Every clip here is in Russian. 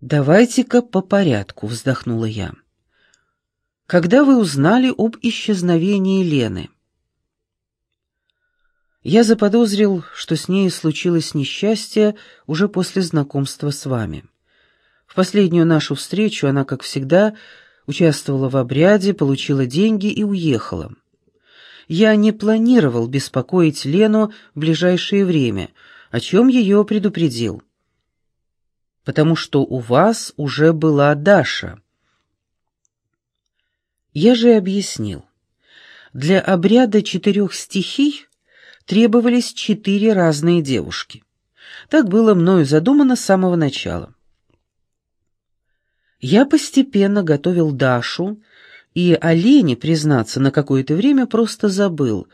«Давайте-ка по порядку», — вздохнула я. «Когда вы узнали об исчезновении Лены?» Я заподозрил, что с ней случилось несчастье уже после знакомства с вами. В последнюю нашу встречу она, как всегда, участвовала в обряде, получила деньги и уехала. Я не планировал беспокоить Лену в ближайшее время, о чем ее предупредил. Потому что у вас уже была Даша. Я же объяснил. Для обряда четырех стихий требовались четыре разные девушки. Так было мною задумано с самого начала. Я постепенно готовил Дашу, и о Лене, признаться, на какое-то время просто забыл.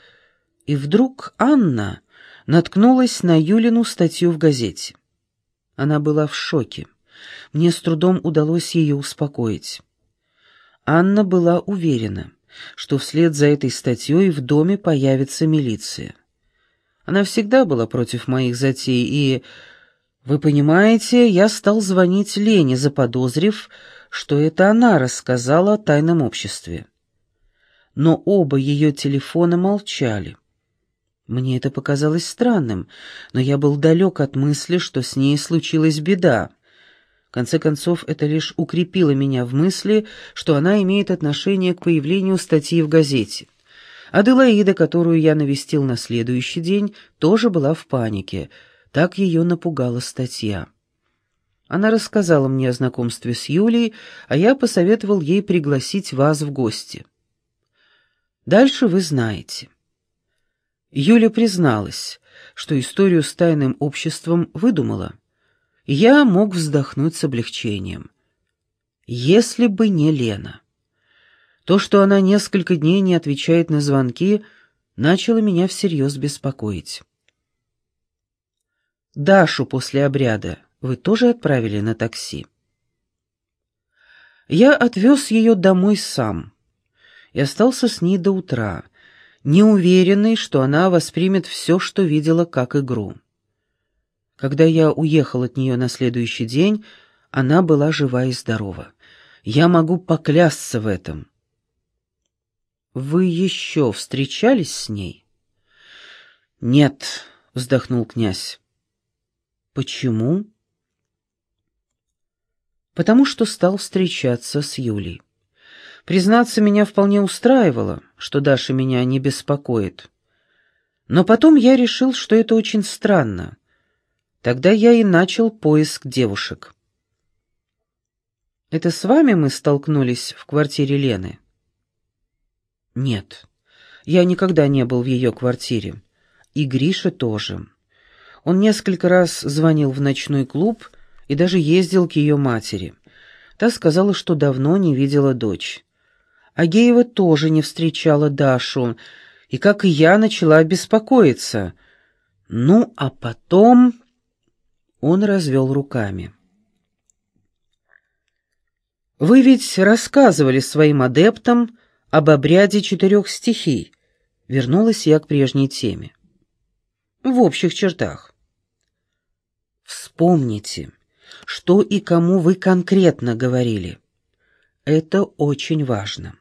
И вдруг Анна наткнулась на Юлину статью в газете. Она была в шоке. Мне с трудом удалось ее успокоить. Анна была уверена, что вслед за этой статьей в доме появится милиция. Она всегда была против моих затей, и вы понимаете, я стал звонить Лене, заподозрив, что это она рассказала о тайном обществе. Но оба ее телефона молчали. Мне это показалось странным, но я был далек от мысли, что с ней случилась беда. В конце концов, это лишь укрепило меня в мысли, что она имеет отношение к появлению статьи в газете. Аделаида, которую я навестил на следующий день, тоже была в панике — так ее напугала статья. Она рассказала мне о знакомстве с Юлей, а я посоветовал ей пригласить вас в гости. Дальше вы знаете. Юля призналась, что историю с тайным обществом выдумала. Я мог вздохнуть с облегчением. Если бы не Лена. То, что она несколько дней не отвечает на звонки, начало меня всерьез беспокоить. Дашу после обряда вы тоже отправили на такси? Я отвез ее домой сам и остался с ней до утра, неуверенный, что она воспримет все, что видела, как игру. Когда я уехал от нее на следующий день, она была жива и здорова. Я могу поклясться в этом. «Вы еще встречались с ней?» «Нет», — вздохнул князь. Почему? Потому что стал встречаться с Юлей. Признаться, меня вполне устраивало, что Даша меня не беспокоит. Но потом я решил, что это очень странно. Тогда я и начал поиск девушек. «Это с вами мы столкнулись в квартире Лены?» «Нет, я никогда не был в ее квартире. И Гриша тоже. Он несколько раз звонил в ночной клуб и даже ездил к ее матери. Та сказала, что давно не видела дочь. Агеева тоже не встречала Дашу, и, как и я, начала беспокоиться. Ну, а потом... Он развел руками. «Вы ведь рассказывали своим адептам об обряде четырех стихий», — вернулась я к прежней теме. «В общих чертах. Вспомните, что и кому вы конкретно говорили. Это очень важно.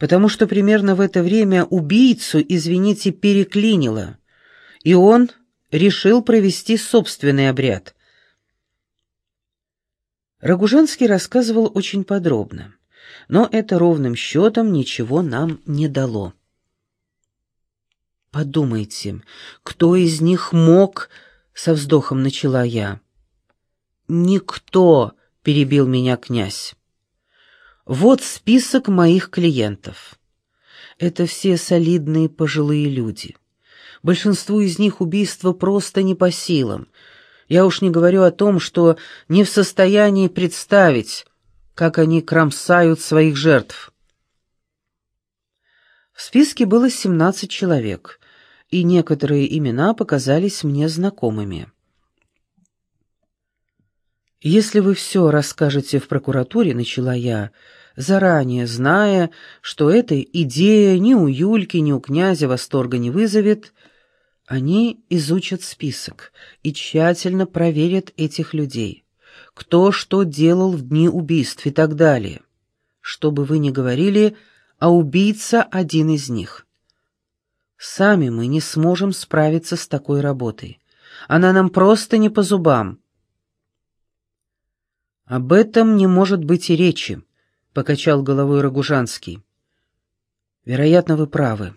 Потому что примерно в это время убийцу, извините, переклинило, и он решил провести собственный обряд. Рогужанский рассказывал очень подробно, но это ровным счетом ничего нам не дало. Подумайте, кто из них мог со вздохом начала я. «Никто!» — перебил меня князь. «Вот список моих клиентов. Это все солидные пожилые люди. Большинству из них убийство просто не по силам. Я уж не говорю о том, что не в состоянии представить, как они кромсают своих жертв». В списке было семнадцать человек — и некоторые имена показались мне знакомыми. «Если вы все расскажете в прокуратуре», — начала я, заранее зная, что эта идея ни у Юльки, ни у князя восторга не вызовет, они изучат список и тщательно проверят этих людей. кто что делал в дни убийств и так далее. Что бы вы ни говорили, а убийца один из них. Сами мы не сможем справиться с такой работой. Она нам просто не по зубам. Об этом не может быть и речи, покачал головой Рогужанский. Вероятно, вы правы.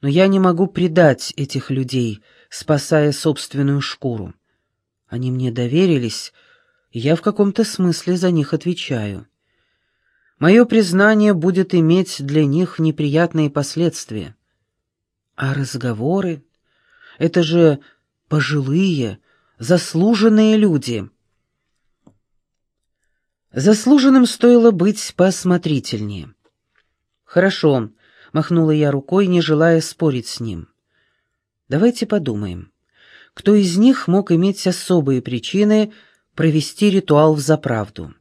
Но я не могу предать этих людей, спасая собственную шкуру. Они мне доверились, и я в каком-то смысле за них отвечаю. Мое признание будет иметь для них неприятные последствия. А разговоры? Это же пожилые, заслуженные люди. Заслуженным стоило быть поосмотрительнее. «Хорошо», — махнула я рукой, не желая спорить с ним. «Давайте подумаем, кто из них мог иметь особые причины провести ритуал в заправду?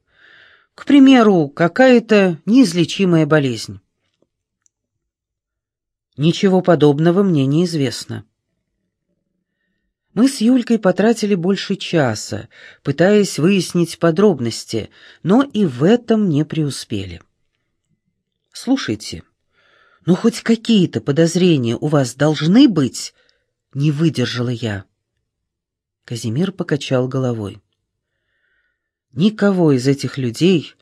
К примеру, какая-то неизлечимая болезнь. Ничего подобного мне неизвестно. Мы с Юлькой потратили больше часа, пытаясь выяснить подробности, но и в этом не преуспели. «Слушайте, ну хоть какие-то подозрения у вас должны быть?» — не выдержала я. Казимир покачал головой. «Никого из этих людей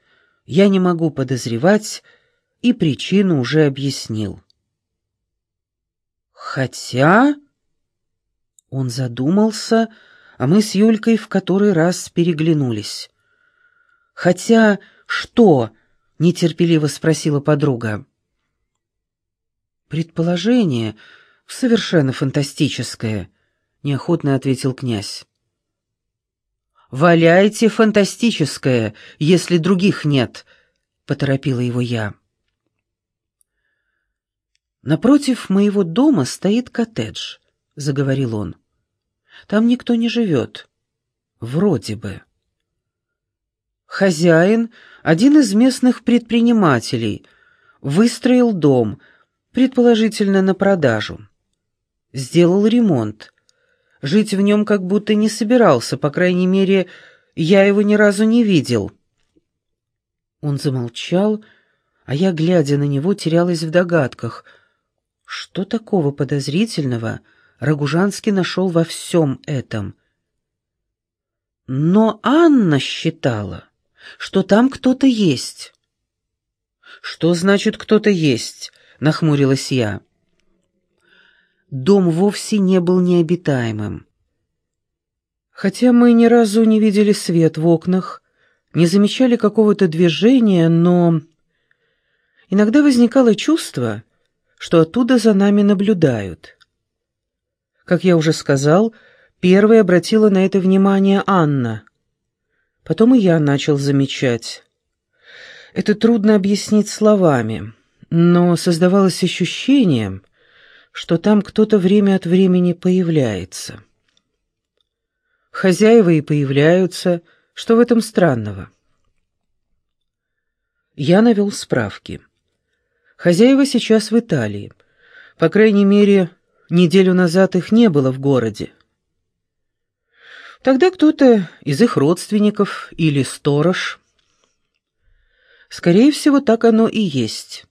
я не могу подозревать, и причину уже объяснил. Хотя... Он задумался, а мы с Юлькой в который раз переглянулись. «Хотя что?» — нетерпеливо спросила подруга. «Предположение совершенно фантастическое», — неохотно ответил князь. «Валяйте фантастическое, если других нет», — поторопила его я. «Напротив моего дома стоит коттедж», — заговорил он. «Там никто не живет. Вроде бы». Хозяин, один из местных предпринимателей, выстроил дом, предположительно на продажу. Сделал ремонт. Жить в нем как будто не собирался, по крайней мере, я его ни разу не видел. Он замолчал, а я, глядя на него, терялась в догадках — что такого подозрительного Рогужанский нашел во всем этом? Но Анна считала, что там кто-то есть. «Что значит «кто-то есть»?» — нахмурилась я. Дом вовсе не был необитаемым. Хотя мы ни разу не видели свет в окнах, не замечали какого-то движения, но... Иногда возникало чувство, что оттуда за нами наблюдают. Как я уже сказал, первой обратила на это внимание Анна. Потом и я начал замечать. Это трудно объяснить словами, но создавалось ощущение, что там кто-то время от времени появляется. Хозяева и появляются, что в этом странного? Я навел справки. Хозяева сейчас в Италии. По крайней мере, неделю назад их не было в городе. Тогда кто-то из их родственников или сторож. Скорее всего, так оно и есть,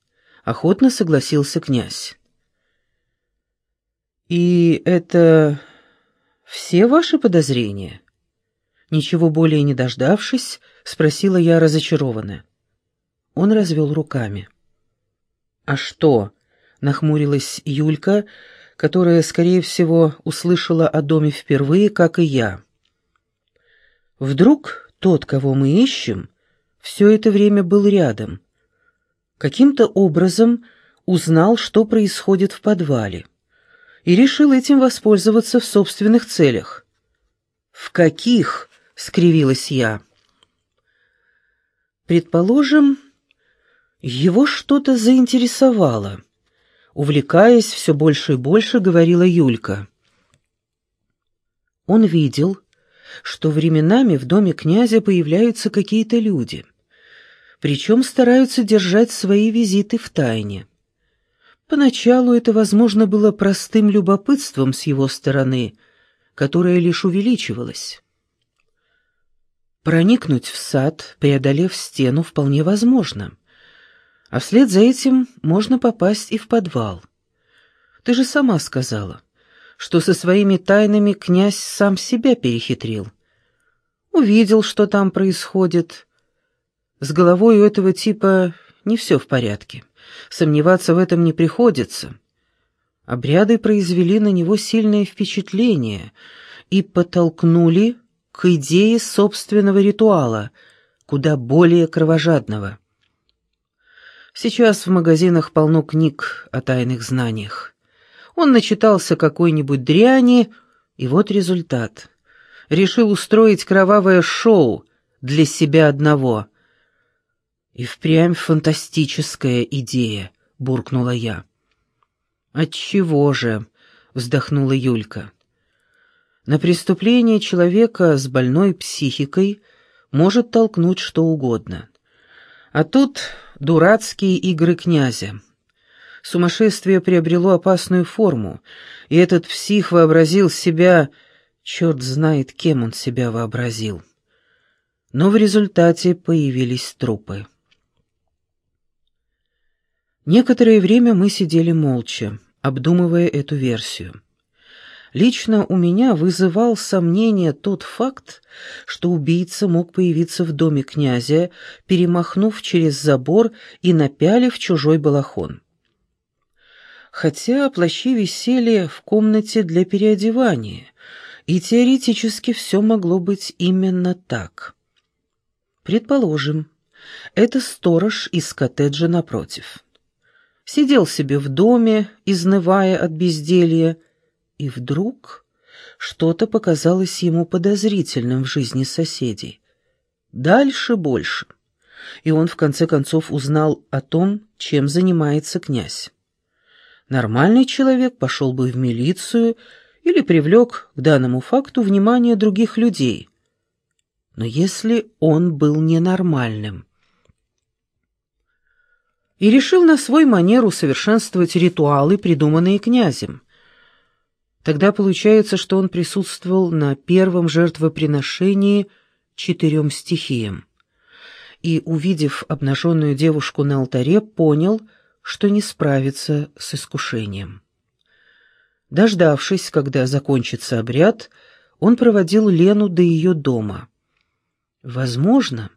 охотно согласился князь. И это все ваши подозрения? Ничего более не дождавшись, спросила я разочарованно. Он развел руками. «А что?» — нахмурилась Юлька, которая, скорее всего, услышала о доме впервые, как и я. «Вдруг тот, кого мы ищем, все это время был рядом. Каким-то образом узнал, что происходит в подвале, и решил этим воспользоваться в собственных целях». «В каких?» — скривилась я. «Предположим, его что-то заинтересовало. Увлекаясь все больше и больше, говорила Юлька. Он видел, что временами в доме князя появляются какие-то люди, причем стараются держать свои визиты в тайне. Поначалу это, возможно, было простым любопытством с его стороны, которое лишь увеличивалось. Проникнуть в сад, преодолев стену, вполне возможно. А вслед за этим можно попасть и в подвал. Ты же сама сказала, что со своими тайнами князь сам себя перехитрил. Увидел, что там происходит. С головой у этого типа не все в порядке. Сомневаться в этом не приходится. Обряды произвели на него сильное впечатление и подтолкнули к идее собственного ритуала, куда более кровожадного. Сейчас в магазинах полно книг о тайных знаниях. Он начитался какой-нибудь дряни, и вот результат. Решил устроить кровавое шоу для себя одного. «И впрямь фантастическая идея», — буркнула я. «Отчего же?» — вздохнула Юлька. На преступление человека с больной психикой может толкнуть что угодно. А тут дурацкие игры князя. Сумасшествие приобрело опасную форму, и этот псих вообразил себя... Черт знает, кем он себя вообразил. Но в результате появились трупы. Некоторое время мы сидели молча, обдумывая эту версию. Лично у меня вызывал сомнение тот факт, что убийца мог появиться в доме князя, перемахнув через забор и напялив чужой балахон. Хотя плащи висели в комнате для переодевания, и теоретически все могло быть именно так. Предположим, это сторож из коттеджа напротив. Сидел себе в доме, изнывая от безделья, и вдруг что-то показалось ему подозрительным в жизни соседей. Дальше больше. И он в конце концов узнал о том, чем занимается князь. Нормальный человек пошел бы в милицию или привлек к данному факту внимание других людей. Но если он был ненормальным, и решил на свой манер усовершенствовать ритуалы, придуманные князем, Тогда получается, что он присутствовал на первом жертвоприношении четырем стихиям. И, увидев обнаженную девушку на алтаре, понял, что не справится с искушением. Дождавшись, когда закончится обряд, он проводил Лену до ее дома. Возможно,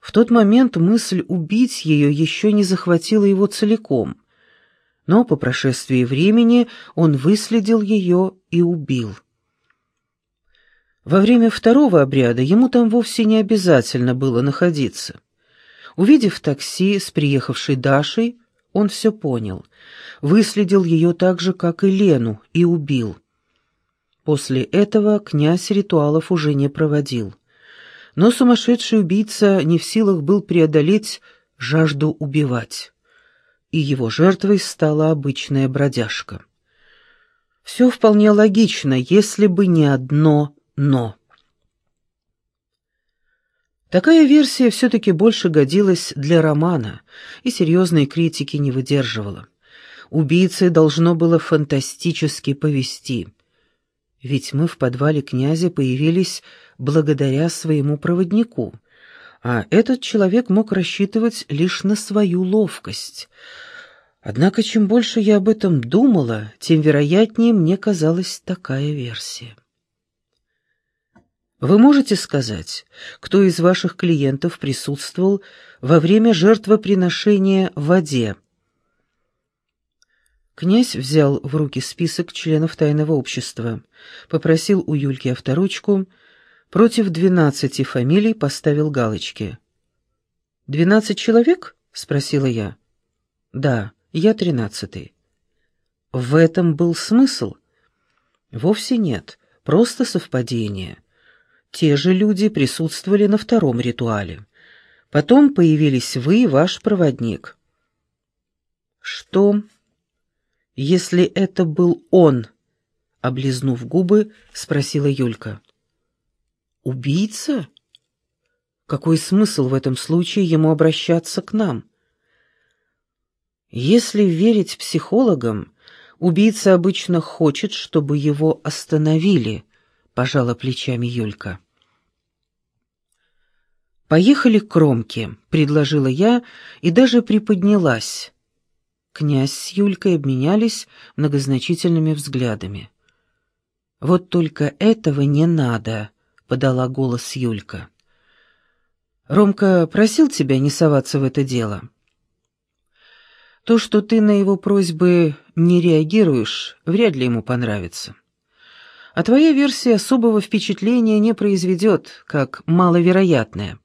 в тот момент мысль убить ее еще не захватила его целиком — но по прошествии времени он выследил ее и убил. Во время второго обряда ему там вовсе не обязательно было находиться. Увидев такси с приехавшей Дашей, он все понял, выследил ее так же, как и Лену, и убил. После этого князь ритуалов уже не проводил. Но сумасшедший убийца не в силах был преодолеть жажду убивать и его жертвой стала обычная бродяжка. Все вполне логично, если бы не одно «но». Такая версия все-таки больше годилась для романа и серьезной критики не выдерживала. Убийце должно было фантастически повести. Ведь мы в подвале князя появились благодаря своему проводнику — а этот человек мог рассчитывать лишь на свою ловкость. Однако чем больше я об этом думала, тем вероятнее мне казалась такая версия. Вы можете сказать, кто из ваших клиентов присутствовал во время жертвоприношения в воде? Князь взял в руки список членов тайного общества, попросил у Юльки авторучку Против двенадцати фамилий поставил галочки. «Двенадцать человек?» — спросила я. «Да, я тринадцатый». В этом был смысл? Вовсе нет, просто совпадение. Те же люди присутствовали на втором ритуале. Потом появились вы и ваш проводник. Что, если это был он? Облизнув губы, спросила Юлька. Убийца? Какой смысл в этом случае ему обращаться к нам? Если верить психологам, убийца обычно хочет, чтобы его остановили, пожала плечами Юлька. «Поехали к Кромке», — предложила я и даже приподнялась. Князь с Юлькой обменялись многозначительными взглядами. «Вот только этого не надо», — подала голос Юлька. «Ромка просил тебя не соваться в это дело». То, что ты на его просьбы не реагируешь, вряд ли ему понравится. А твоя версия особого впечатления не произведет, как маловероятная.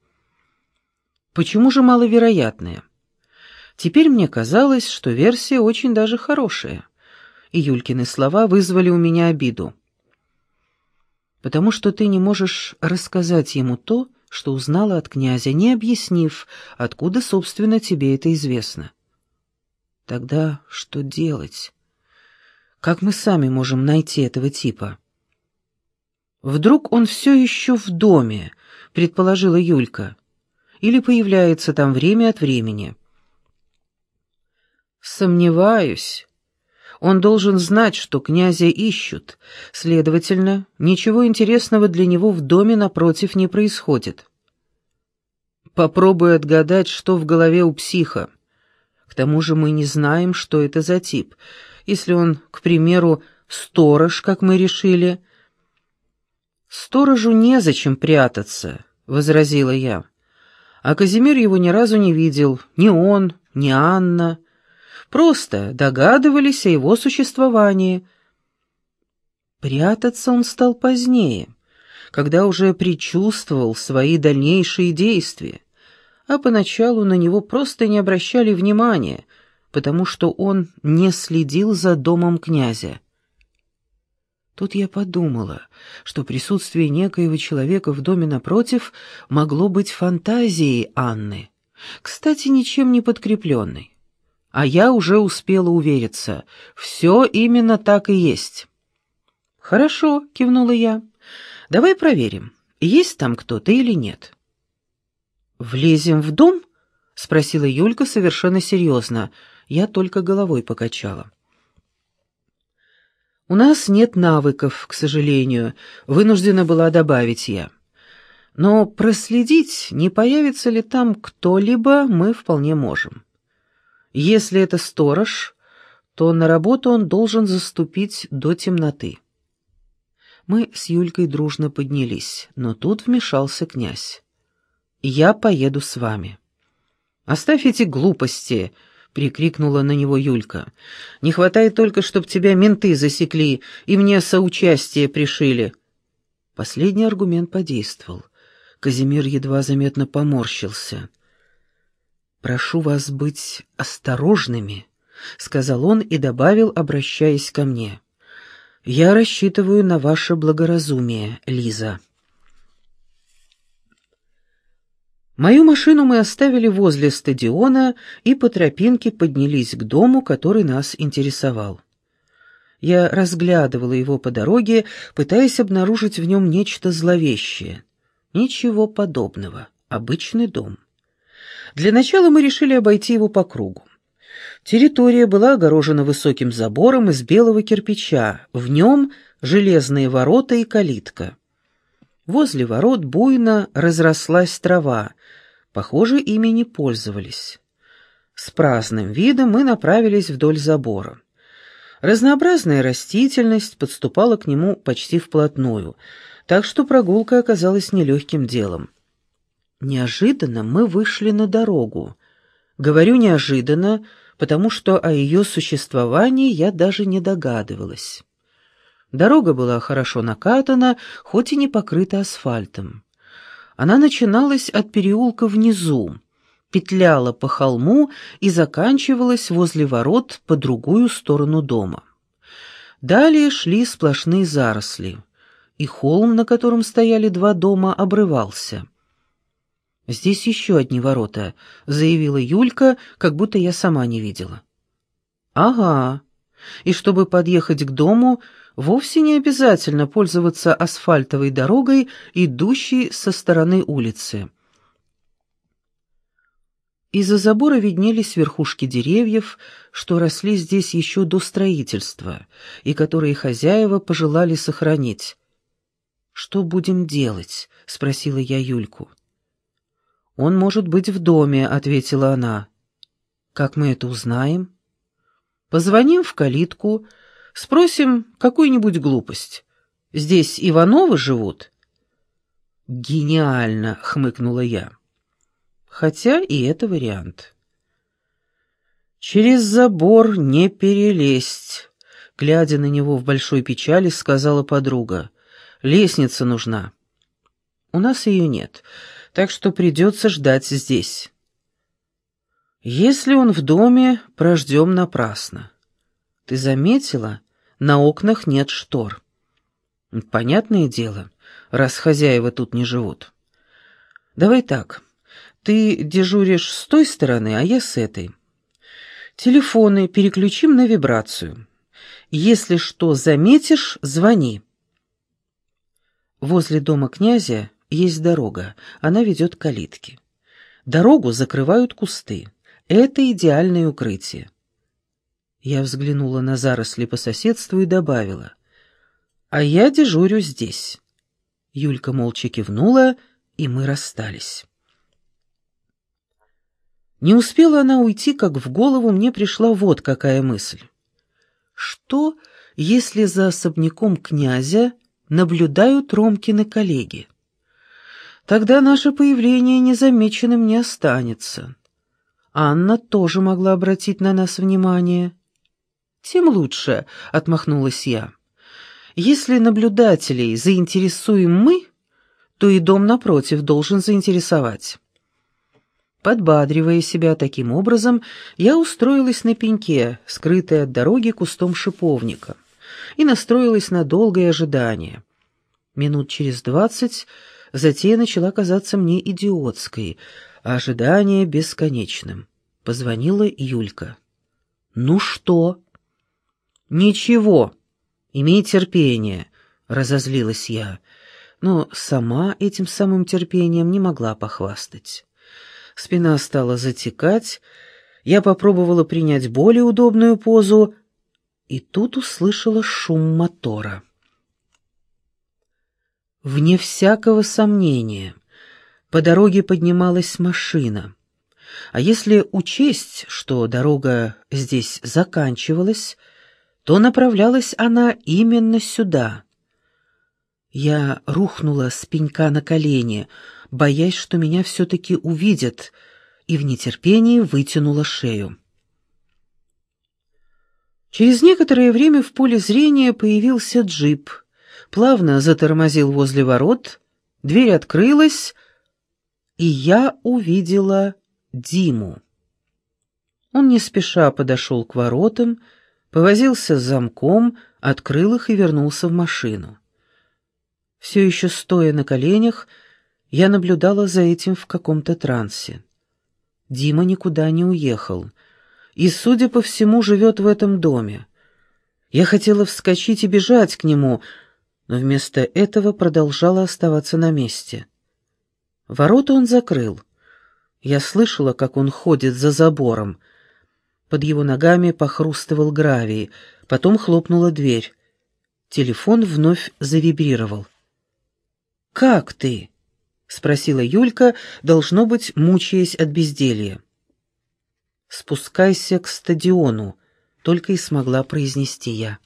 Почему же маловероятная? Теперь мне казалось, что версия очень даже хорошая. И Юлькины слова вызвали у меня обиду. Потому что ты не можешь рассказать ему то, что узнала от князя, не объяснив, откуда, собственно, тебе это известно. Тогда что делать? Как мы сами можем найти этого типа? Вдруг он все еще в доме, предположила Юлька, или появляется там время от времени. Сомневаюсь. Он должен знать, что князя ищут, следовательно, ничего интересного для него в доме напротив не происходит. Попробуй отгадать, что в голове у психа. К тому же мы не знаем, что это за тип. Если он, к примеру, сторож, как мы решили... «Сторожу незачем прятаться», — возразила я. А Казимир его ни разу не видел, ни он, ни Анна. Просто догадывались о его существовании. Прятаться он стал позднее, когда уже предчувствовал свои дальнейшие действия а поначалу на него просто не обращали внимания, потому что он не следил за домом князя. Тут я подумала, что присутствие некоего человека в доме напротив могло быть фантазией Анны, кстати, ничем не подкрепленной. А я уже успела увериться, все именно так и есть. «Хорошо», — кивнула я, — «давай проверим, есть там кто-то или нет». «Влезем в дом?» — спросила Юлька совершенно серьезно. Я только головой покачала. «У нас нет навыков, к сожалению», — вынуждена была добавить я. «Но проследить, не появится ли там кто-либо, мы вполне можем. Если это сторож, то на работу он должен заступить до темноты». Мы с Юлькой дружно поднялись, но тут вмешался князь. «Я поеду с вами». «Оставь эти глупости!» — прикрикнула на него Юлька. «Не хватает только, чтоб тебя менты засекли и мне соучастие пришили». Последний аргумент подействовал. Казимир едва заметно поморщился. «Прошу вас быть осторожными», — сказал он и добавил, обращаясь ко мне. «Я рассчитываю на ваше благоразумие, Лиза». Мою машину мы оставили возле стадиона и по тропинке поднялись к дому, который нас интересовал. Я разглядывала его по дороге, пытаясь обнаружить в нем нечто зловещее. Ничего подобного. Обычный дом. Для начала мы решили обойти его по кругу. Территория была огорожена высоким забором из белого кирпича, в нем железные ворота и калитка. Возле ворот буйно разрослась трава, похоже, ими не пользовались. С праздным видом мы направились вдоль забора. Разнообразная растительность подступала к нему почти вплотную, так что прогулка оказалась нелегким делом. Неожиданно мы вышли на дорогу. Говорю неожиданно, потому что о ее существовании я даже не догадывалась. Дорога была хорошо накатана, хоть и не покрыта асфальтом. Она начиналась от переулка внизу, петляла по холму и заканчивалась возле ворот по другую сторону дома. Далее шли сплошные заросли, и холм, на котором стояли два дома, обрывался. «Здесь еще одни ворота», — заявила Юлька, как будто я сама не видела. «Ага. И чтобы подъехать к дому, вовсе не обязательно пользоваться асфальтовой дорогой, идущей со стороны улицы. Из-за забора виднелись верхушки деревьев, что росли здесь еще до строительства, и которые хозяева пожелали сохранить. «Что будем делать?» — спросила я Юльку. «Он может быть в доме», — ответила она. «Как мы это узнаем?» «Позвоним в калитку, спросим какую-нибудь глупость. Здесь Ивановы живут?» «Гениально!» — хмыкнула я. «Хотя и это вариант». «Через забор не перелезть», — глядя на него в большой печали, сказала подруга. «Лестница нужна». «У нас ее нет, так что придется ждать здесь». «Если он в доме, прождем напрасно. Ты заметила, на окнах нет штор?» «Понятное дело, раз хозяева тут не живут. Давай так, ты дежуришь с той стороны, а я с этой». Телефоны переключим на вибрацию. Если что заметишь, звони. Возле дома князя есть дорога, она ведет к калитке. Дорогу закрывают кусты. Это идеальное укрытие. Я взглянула на заросли по соседству и добавила. «А я дежурю здесь». Юлька молча кивнула, и мы расстались. Не успела она уйти, как в голову мне пришла вот какая мысль. Что, если за особняком князя наблюдают Ромкины коллеги? Тогда наше появление незамеченным не останется. Анна тоже могла обратить на нас внимание. «Тем лучше», — отмахнулась я. «Если наблюдателей заинтересуем мы, то и дом напротив должен заинтересовать». Подбадривая себя таким образом, я устроилась на пеньке, скрытой от дороги кустом шиповника, и настроилась на долгое ожидание. Минут через двадцать затея начала казаться мне идиотской, а ожидание бесконечным. Позвонила Юлька. «Ну что?» «Ничего. Имей терпение», — разозлилась я, но сама этим самым терпением не могла похвастать. Спина стала затекать, я попробовала принять более удобную позу, и тут услышала шум мотора. Вне всякого сомнения, по дороге поднималась машина. А если учесть, что дорога здесь заканчивалась, то направлялась она именно сюда. Я рухнула с пенька на колени — боясь, что меня все-таки увидят, и в нетерпении вытянула шею. Через некоторое время в поле зрения появился джип, плавно затормозил возле ворот, дверь открылась, и я увидела Диму. Он не спеша подошел к воротам, повозился с замком, открыл их и вернулся в машину. Все еще стоя на коленях, я наблюдала за этим в каком-то трансе. Дима никуда не уехал и, судя по всему, живет в этом доме. Я хотела вскочить и бежать к нему, но вместо этого продолжала оставаться на месте. Ворота он закрыл. Я слышала, как он ходит за забором. Под его ногами похрустывал гравий, потом хлопнула дверь. Телефон вновь завибрировал. «Как ты?» — спросила Юлька, должно быть, мучаясь от безделья. «Спускайся к стадиону», — только и смогла произнести я.